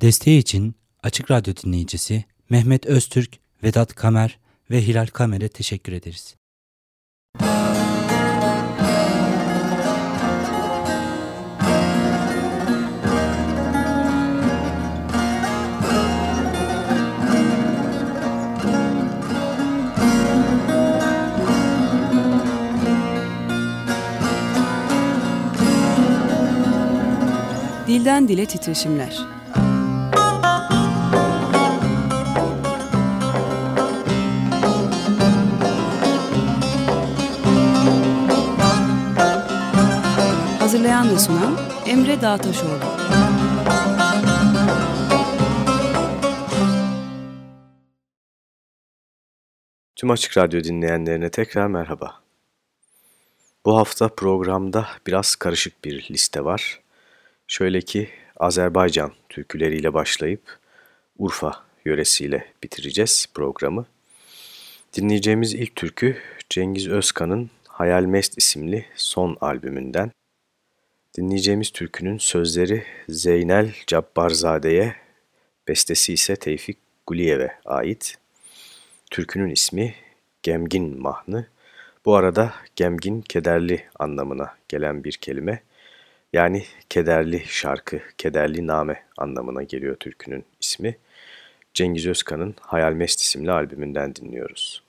Desteği için Açık Radyo dinleyicisi Mehmet Öztürk, Vedat Kamer ve Hilal Kamer'e teşekkür ederiz. Dilden Dile Titreşimler Hazırlayan ve sunan Emre Dağtaşoğlu Tüm Açık Radyo dinleyenlerine tekrar merhaba. Bu hafta programda biraz karışık bir liste var. Şöyle ki Azerbaycan türküleriyle başlayıp Urfa yöresiyle bitireceğiz programı. Dinleyeceğimiz ilk türkü Cengiz Özkan'ın Hayal Mest isimli son albümünden. Dinleyeceğimiz türkünün sözleri Zeynel Cabbarzade'ye, bestesi ise Tevfik Guliyev'e ait. Türkünün ismi Gemgin Mahnı. Bu arada gemgin kederli anlamına gelen bir kelime. Yani kederli şarkı, kederli name anlamına geliyor türkünün ismi. Cengiz Özkan'ın Hayal Mest isimli albümünden dinliyoruz.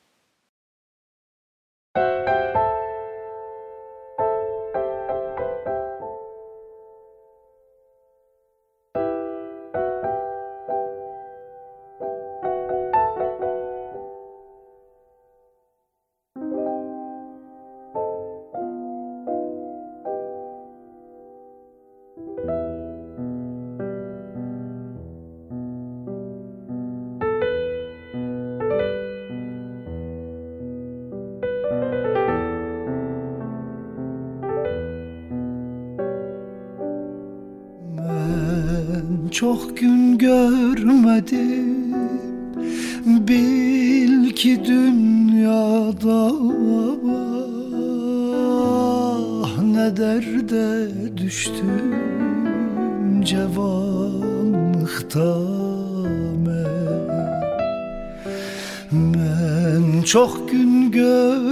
Çok gün görmedim. Bil ki dünyada Ne derde düştüm. Cevanlıkta Ben. Çok gün görmedim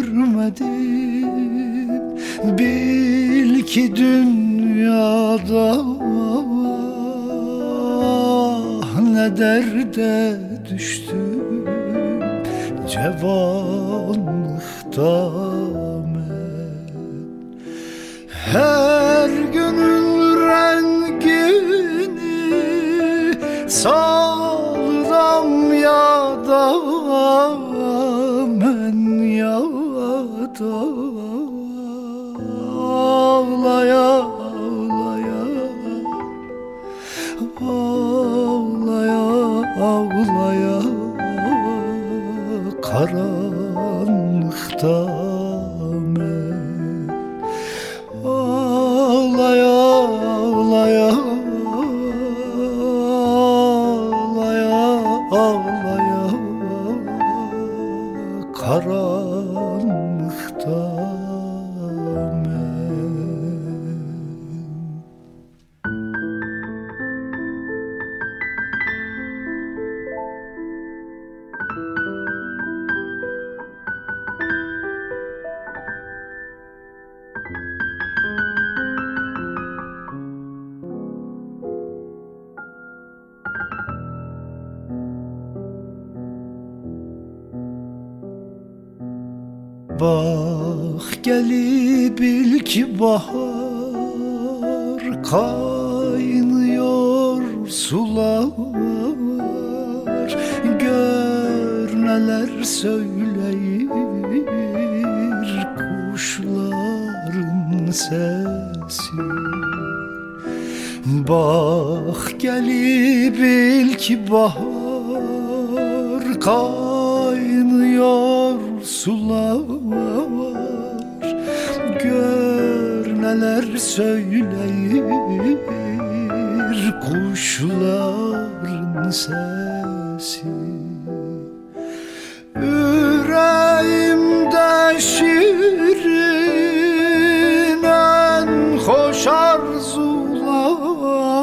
karanlıkta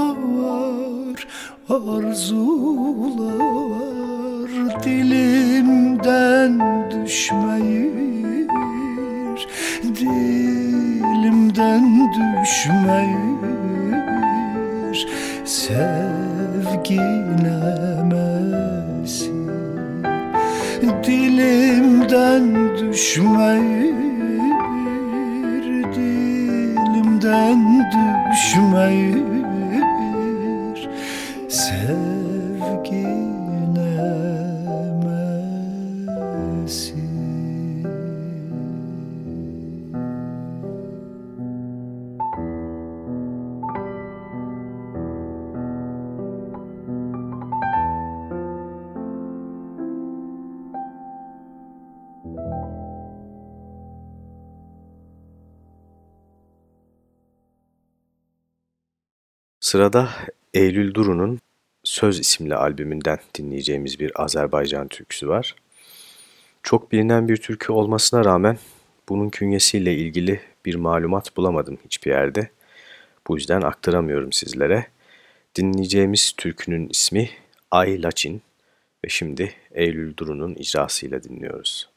arzular arzular dilimden düşmeyir dilimden düşmeyir. Sevgi nemesi dilimden düşmeyir dilimden düşmeyir Sırada Eylül Duru'nun Söz isimli albümünden dinleyeceğimiz bir Azerbaycan türküsü var. Çok bilinen bir türkü olmasına rağmen bunun künyesiyle ilgili bir malumat bulamadım hiçbir yerde. Bu yüzden aktaramıyorum sizlere. Dinleyeceğimiz türkünün ismi Ay Laçin ve şimdi Eylül Duru'nun icrasıyla dinliyoruz.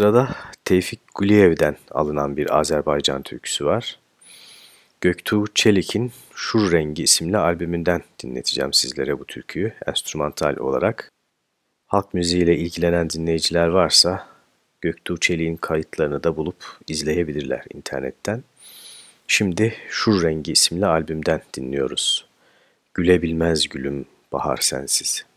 Sırada Tevfik Guliyev'den alınan bir Azerbaycan türküsü var. Göktuğ Çelik'in Şur Rengi isimli albümünden dinleteceğim sizlere bu türküyü enstrümantal olarak. Halk müziğiyle ilgilenen dinleyiciler varsa Göktuğ Çelik'in kayıtlarını da bulup izleyebilirler internetten. Şimdi Şur Rengi isimli albümden dinliyoruz. Gülebilmez gülüm bahar sensiz.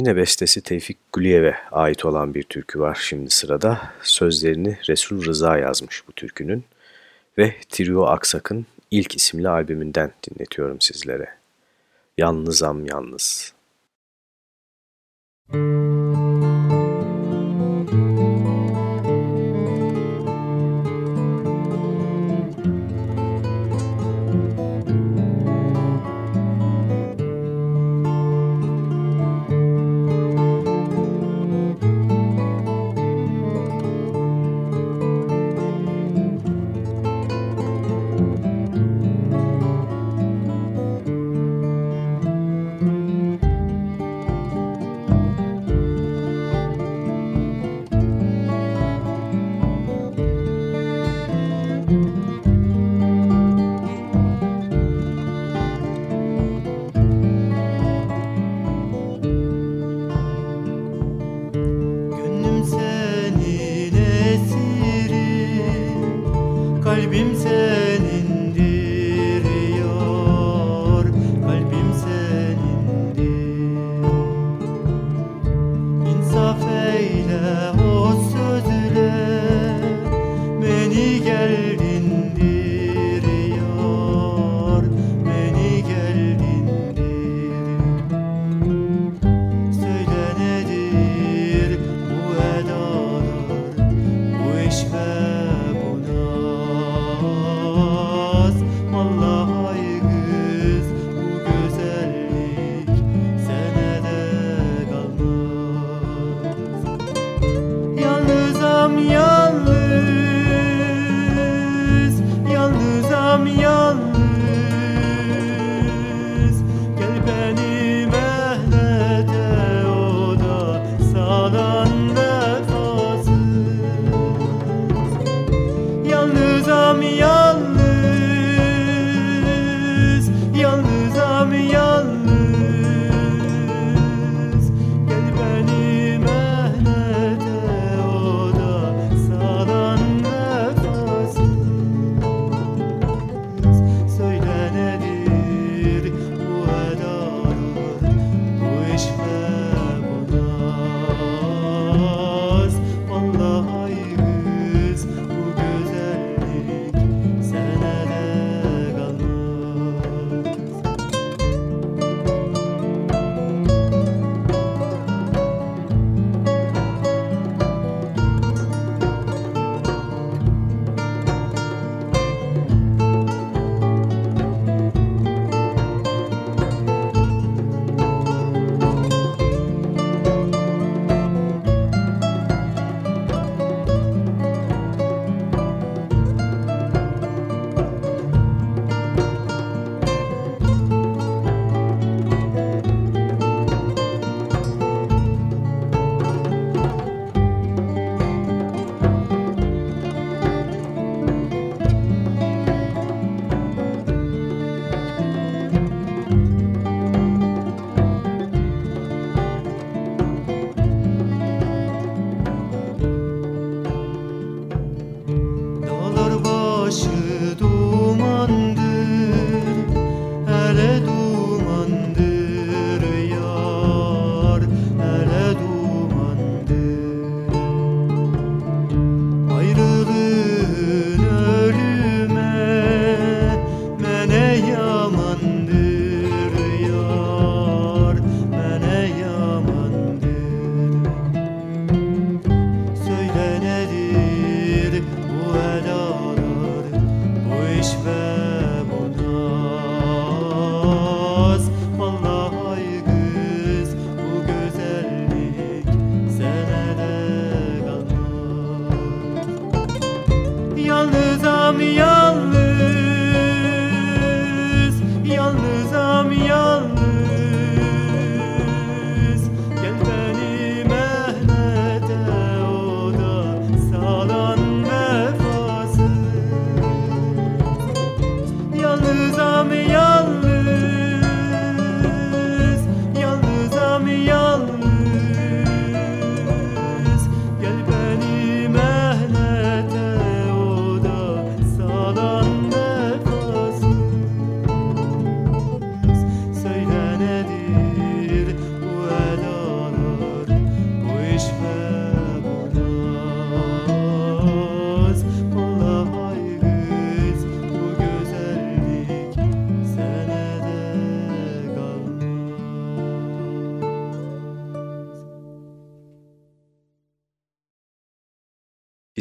Yine bestesi Tevfik Güliyev'e ait olan bir türkü var şimdi sırada. Sözlerini Resul Rıza yazmış bu türkünün ve Trio Aksak'ın ilk isimli albümünden dinletiyorum sizlere. Yalnızam Yalnız. Müzik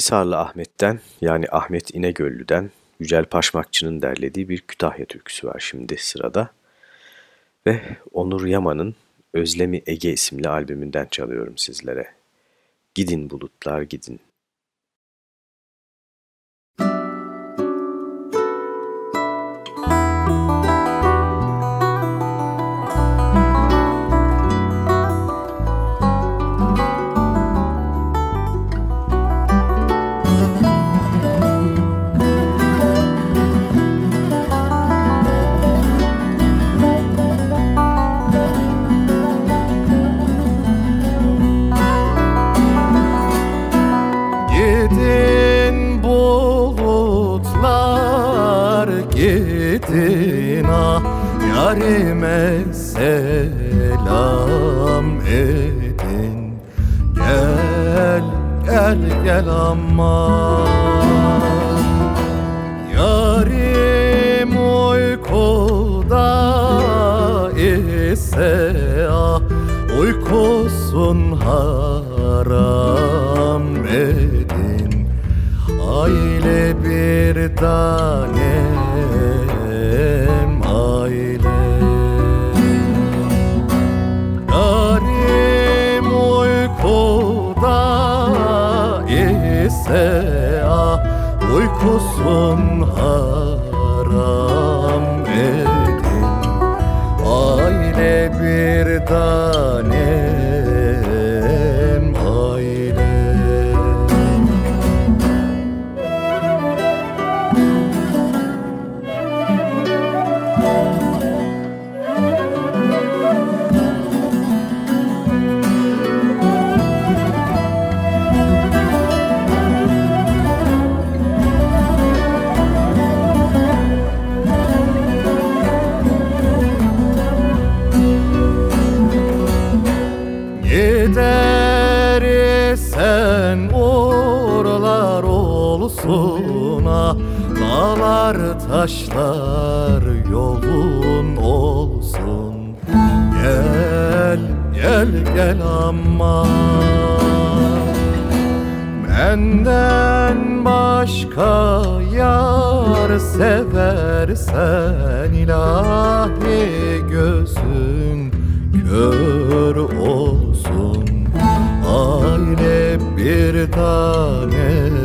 Hisarlı Ahmet'ten yani Ahmet İnegöllü'den Yücel Paşmakçı'nın derlediği bir Kütahya türküsü var şimdi sırada. Ve Onur Yaman'ın Özlemi Ege isimli albümünden çalıyorum sizlere. Gidin bulutlar gidin. Yarime selam edin. Gel gel gel ama. Yarim uykuda ise ah Uykusun haram edin. Aile bir tane sea uykusun haram edin Aile bir tanem taşlar yolun olsun. Gel gel gel ama. Benden başka yar seversen ilahi gözün kör olsun. Aile bir tanem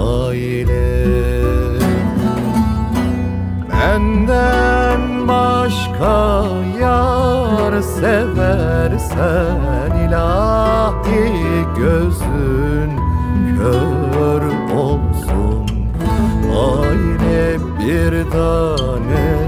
aile başka yar seversen ilahi gözün kör olsun. Aile bir tanem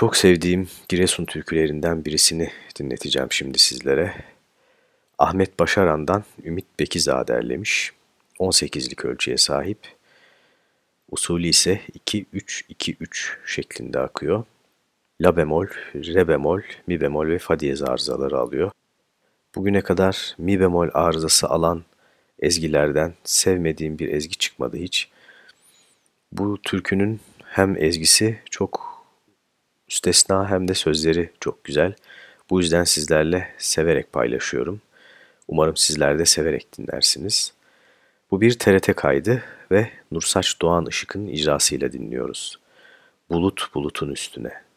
çok sevdiğim Giresun türkülerinden birisini dinleteceğim şimdi sizlere. Ahmet Başaran'dan Ümit Bekizağ derlemiş. 18'lik ölçüye sahip. Usulü ise 2-3-2-3 şeklinde akıyor. La bemol, re bemol, mi bemol ve fa diyez arızaları alıyor. Bugüne kadar mi bemol arızası alan ezgilerden sevmediğim bir ezgi çıkmadı hiç. Bu türkünün hem ezgisi çok müstesna hem de sözleri çok güzel. Bu yüzden sizlerle severek paylaşıyorum. Umarım sizler de severek dinlersiniz. Bu bir TRT kaydı ve Nursaç Doğan Işık'ın icrasıyla dinliyoruz. Bulut bulutun üstüne.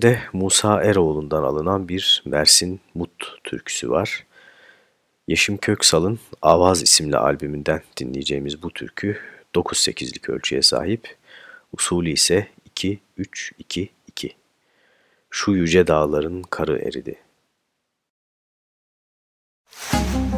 Şimdi de Musa Eroğlu'ndan alınan bir Mersin Mut türküsü var. Yeşim Köksal'ın Avaz isimli albümünden dinleyeceğimiz bu türkü 9-8'lik ölçüye sahip. Usulü ise 2-3-2-2. Şu yüce dağların karı eridi. Şu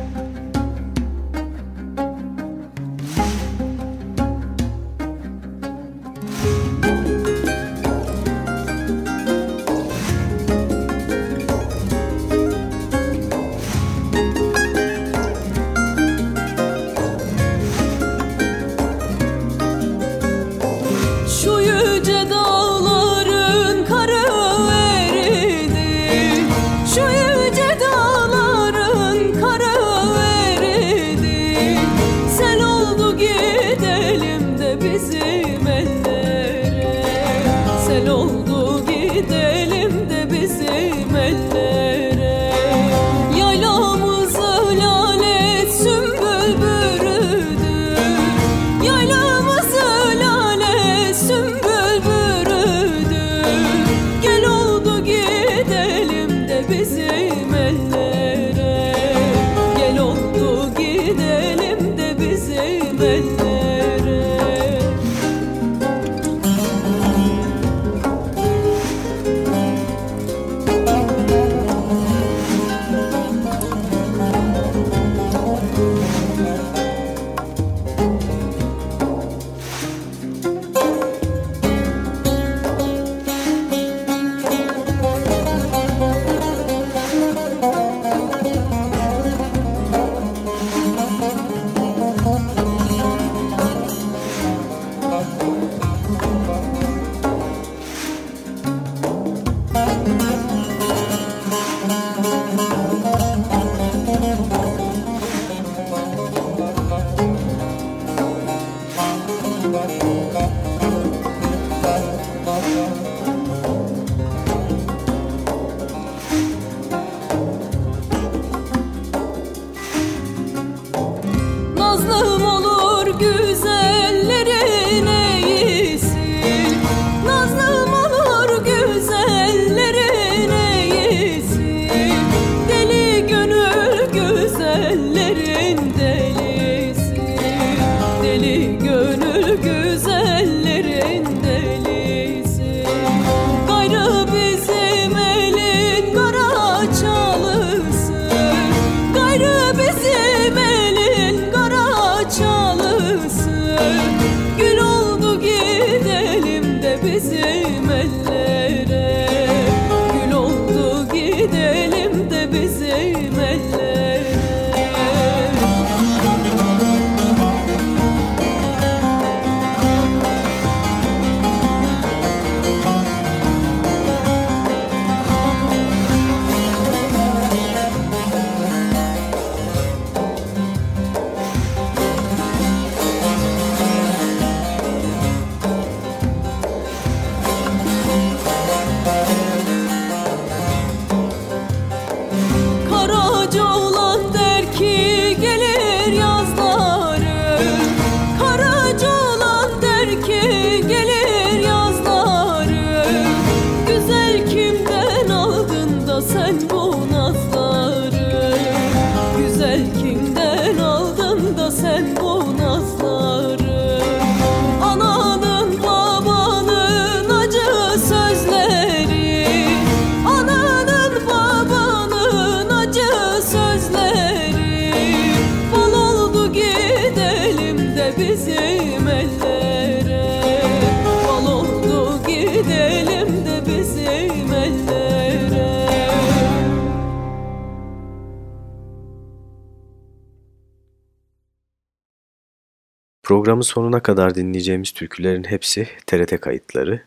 Programın sonuna kadar dinleyeceğimiz türkülerin hepsi TRT kayıtları.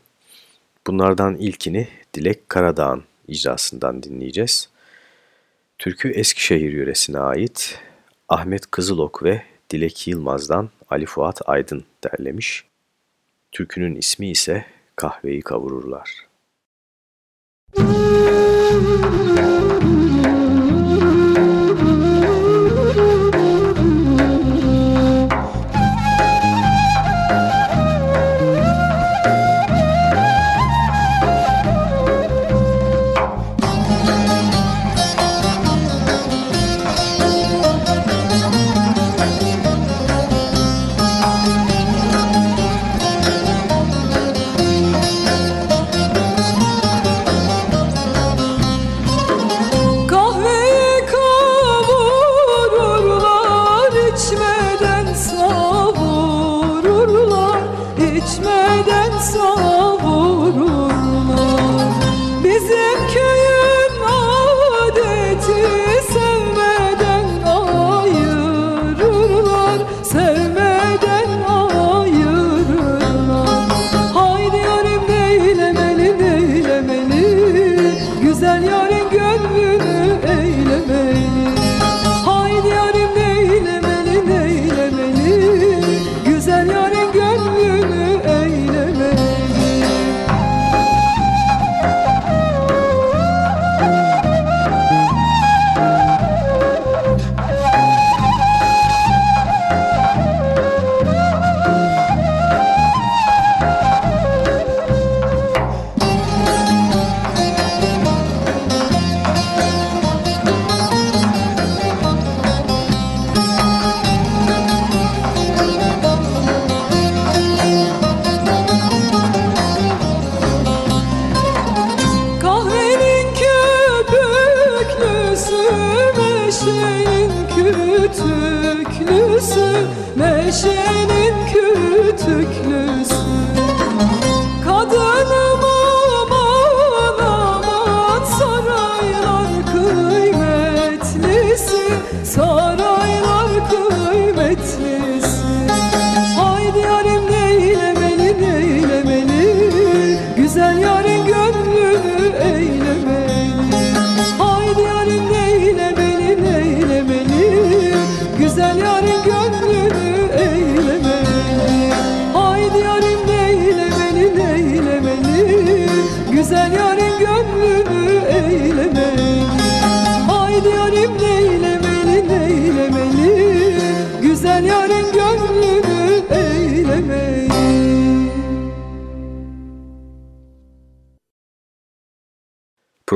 Bunlardan ilkini Dilek Karadağ'ın icrasından dinleyeceğiz. Türkü Eskişehir yöresine ait Ahmet Kızılok ve Dilek Yılmaz'dan Ali Fuat Aydın derlemiş. Türkünün ismi ise Kahveyi Kavururlar. Müzik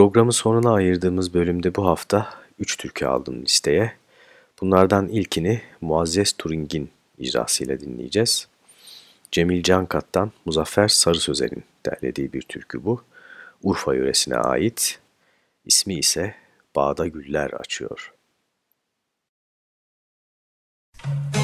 Programın sonuna ayırdığımız bölümde bu hafta 3 türkü aldım listeye. Bunlardan ilkini Muazzez Turing'in icrasıyla dinleyeceğiz. Cemil Cankat'tan Muzaffer Sarı Sözer'in derlediği bir türkü bu. Urfa yöresine ait. İsmi ise Bağda Güller Açıyor. Müzik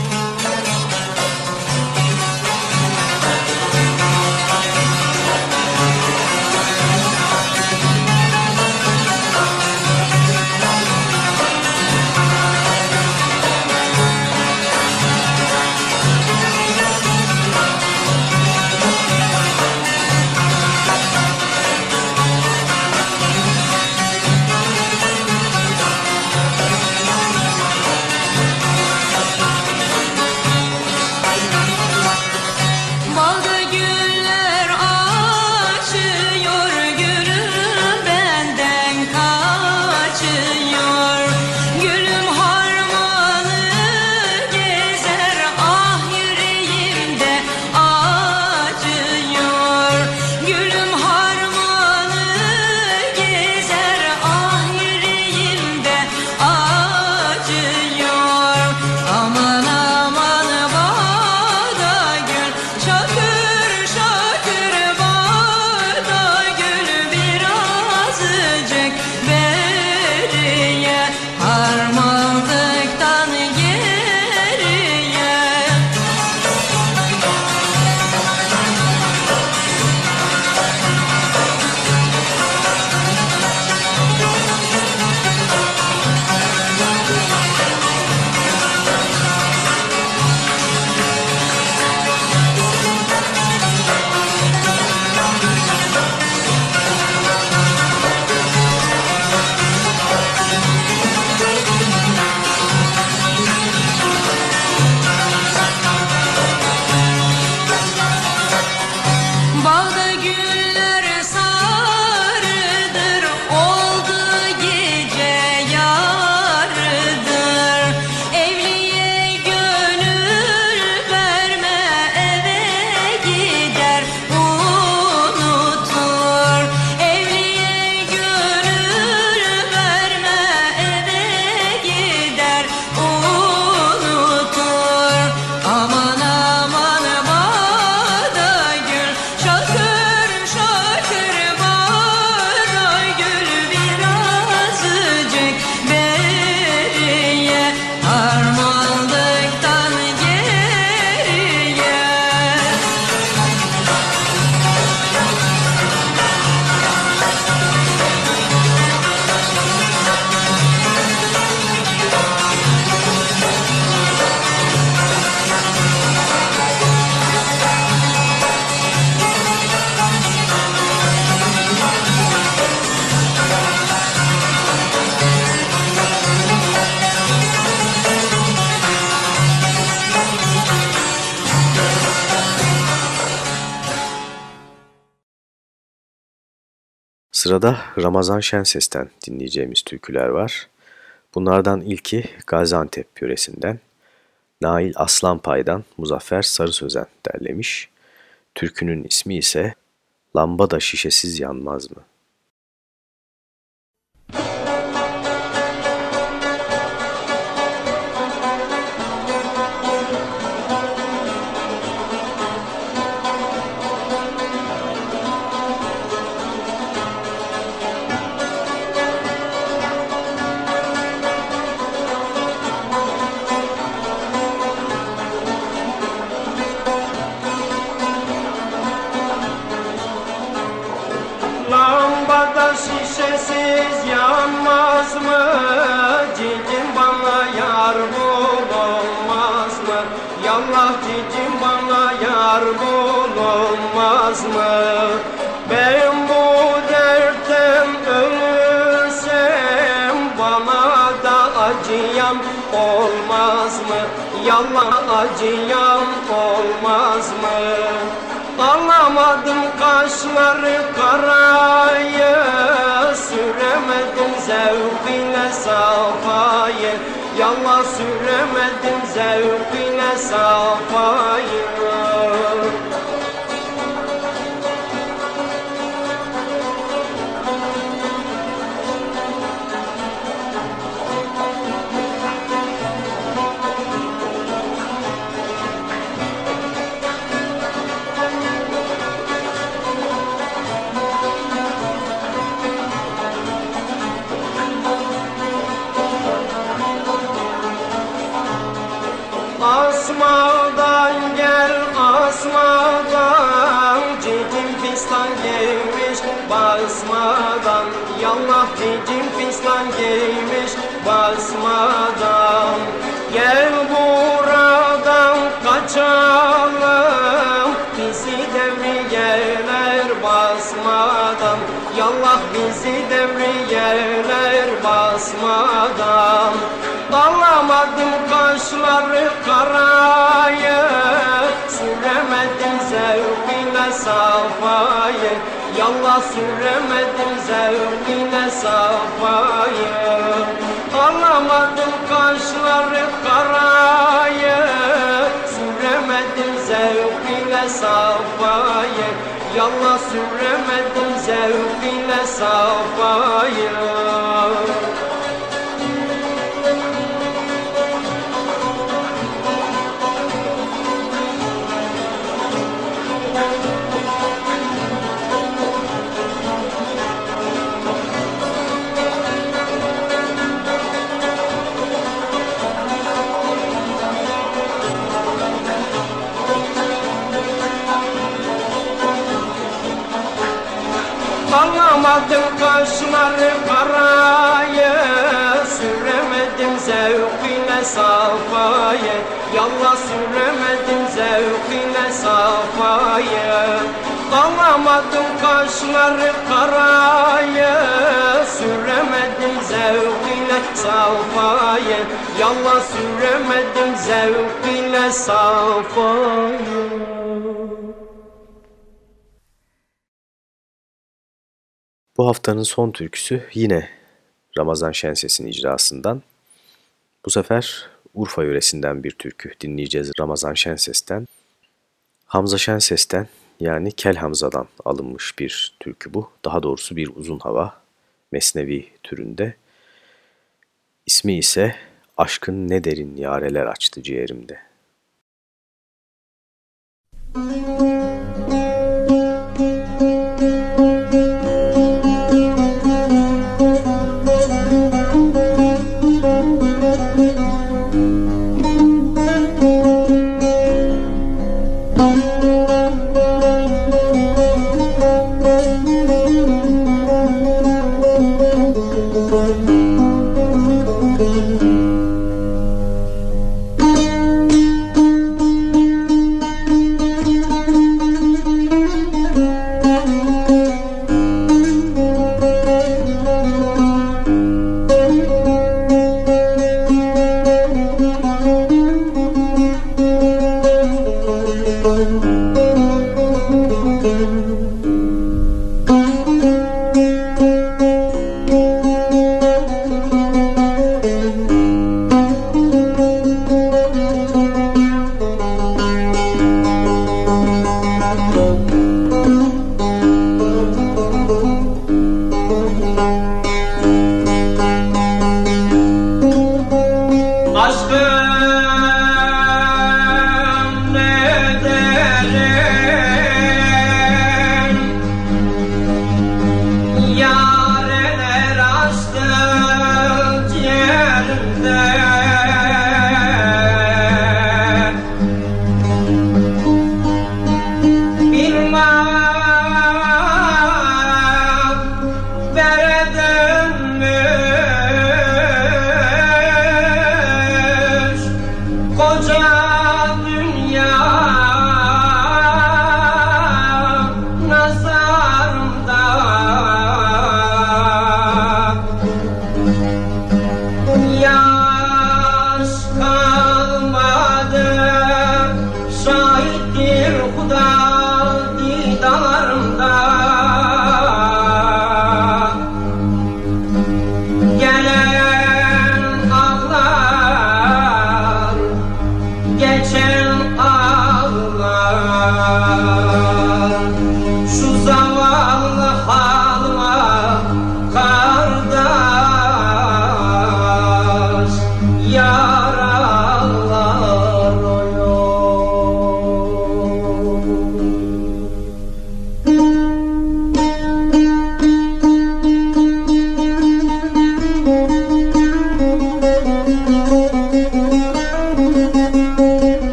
Sırada Ramazan Şenses'ten dinleyeceğimiz türküler var. Bunlardan ilki Gaziantep yöresinden, Nail Aslanpay'dan Muzaffer Sarı Sözen derlemiş. Türkünün ismi ise Lamba da şişesiz yanmaz mı? Yallah acıyan olmaz mı? Alamadım kaşları karayı Süremedim zevkine safayı. Yallah süremedim zevkine safayı giymiş basmadan? Gel buradan kaçalım. Bizi devriyeler basmadan. Yallah bizi devriyeler basmadan. Alamadım kaşları karayı Süremedim zevkine safayı Yallah süremedim zevkine safayı Alamadım kaşları karayı. Süremedim zevkine safayı Yallah süremedim zevkine safayı Yallah süremedim zevkine safayı Alamadım kaşları karayı Süremedim zevkine safayı Yallah süremedim zevkine safayı Bu haftanın son türküsü yine Ramazan Şenses'in icrasından. Bu sefer Urfa yöresinden bir türkü dinleyeceğiz Ramazan Şenses'ten. Hamza Şenses'ten yani Kel Hamza'dan alınmış bir türkü bu. Daha doğrusu bir uzun hava, mesnevi türünde. İsmi ise Aşkın Ne Derin Yareler Açtı Ciğerimde. Müzik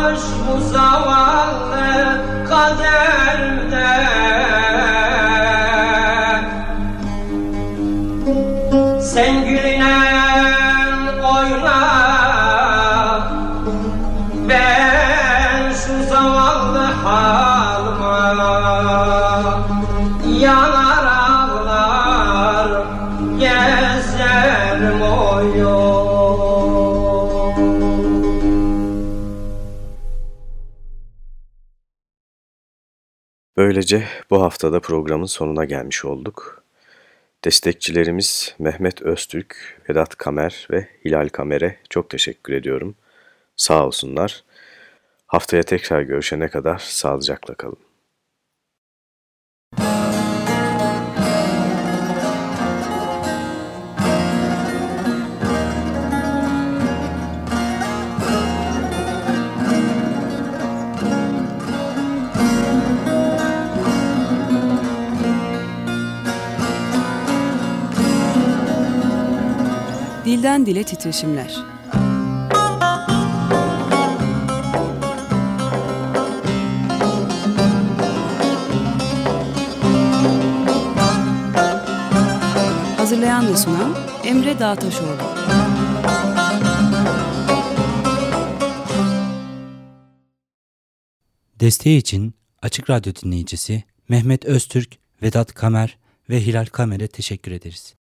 varmış bu zavallı kaderde Böylece bu haftada programın sonuna gelmiş olduk. Destekçilerimiz Mehmet Öztürk, Vedat Kamer ve Hilal Kamer'e çok teşekkür ediyorum. Sağ olsunlar. Haftaya tekrar görüşene kadar sağlıcakla kalın. Dilden dile titreşimler. Hazırlayan ve sunan Emre Dağtaşoğlu. Desteği için Açık Radyo dinleyicisi Mehmet Öztürk, Vedat Kamer ve Hilal Kamer'e teşekkür ederiz.